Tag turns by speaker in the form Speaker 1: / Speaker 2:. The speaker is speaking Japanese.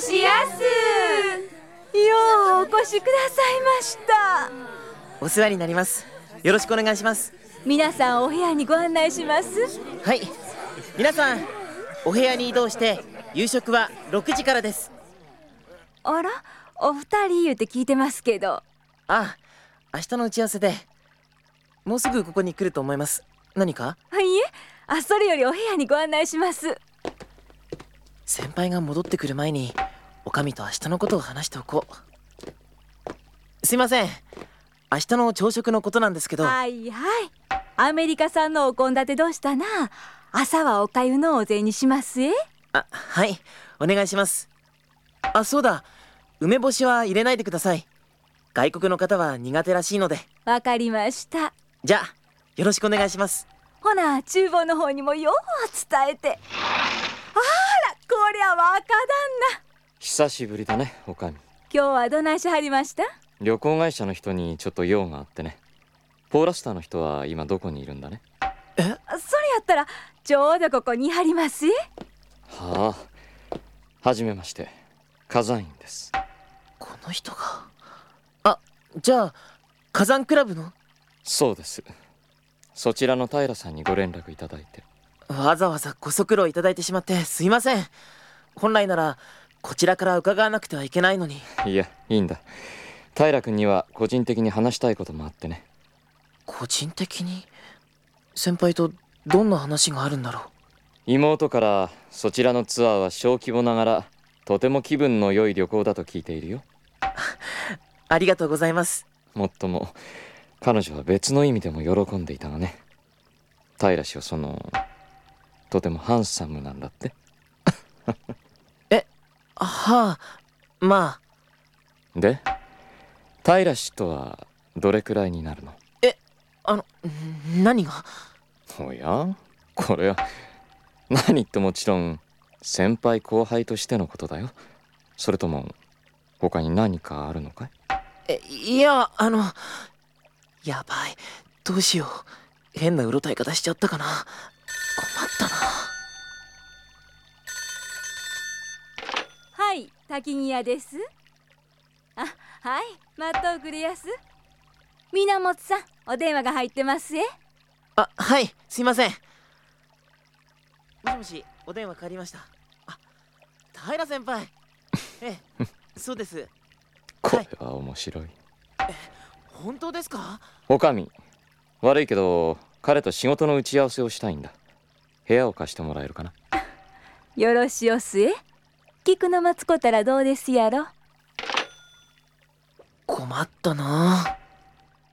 Speaker 1: しやす。
Speaker 2: ようお越しくださいました。
Speaker 3: お世話になります。よろしくお願いします。
Speaker 2: 皆さんお部屋にご案内します。
Speaker 3: はい。皆さんお部屋に移動して夕食は6時からです。
Speaker 2: あらお二人言うて聞いてますけど。
Speaker 3: ああ明日の打ち合わせでもうすぐここに来ると思います。何か？
Speaker 2: いいえあそれよりお部屋にご案内します
Speaker 3: 先輩が戻ってくる前におかみと明日のことを話しておこう。すいません。明日の朝食のことなんですけど。
Speaker 2: はいはい。アメリカ産のお献立どうしたな？朝はおかゆのお膳にしますえ？
Speaker 3: あはい。お願いします。あそうだ。梅干しは入れないでください。外国の方は苦手らしいので。
Speaker 2: わかりました。
Speaker 3: じゃあよろしくお願いします。
Speaker 2: ほな厨房の方にもよう伝えて。あらこりゃ若旦那。
Speaker 4: 久しぶりだねおかみ。
Speaker 2: 今日はどないしはりました？
Speaker 4: 旅行会社の人にちょっと用があってね。ポーラスターの人は今どこにいるんだね？
Speaker 3: え？
Speaker 2: それやったらちょうどここに貼りますえ
Speaker 4: はあ。はじめまして。火山院です。
Speaker 3: この人が？あじゃあ火山クラブの？
Speaker 4: そうです。そちらの平さんにご連絡いただいて。
Speaker 3: わざわざご足労いただいてしまってすいません本来ならこちらから伺わなくてはいけないのに。
Speaker 4: いやいいんだ。平君には個人的に話したいこともあってね。
Speaker 3: 個人的に？先輩とどんな話があるんだろう？
Speaker 4: 妹からそちらのツアーは小規模ながらとても気分の良い旅行だと聞いているよ。
Speaker 3: ありがとうございます。
Speaker 4: もっとも彼女は別の意味でも喜んでいたがね。平氏はそのとてもハンサムなんだって
Speaker 3: はあまあ。
Speaker 4: で平氏とはどれくらいになるの？
Speaker 3: あのん何が？
Speaker 4: おやこれは何ってもちろん先輩後輩としてのことだよ。それとも他に何かあるのかい？
Speaker 3: えいやあのやばい。どうしよう。変なうろたえ方しちゃったかな。困ったな
Speaker 2: い滝木屋です。あはい待っとおくれやす源さんお電話が入ってますえ。
Speaker 3: あはいすいません。もしもしお電話借りました。あ平先輩。ええそうです。
Speaker 4: これは面白い。
Speaker 3: 本当ですか？
Speaker 4: おかみ悪いけど彼と仕事の打ち合わせをしたいんだ。部屋を貸してもらえるかな？
Speaker 2: よろしおすえ菊の待つこたらどうですやろ？
Speaker 3: 困ったな。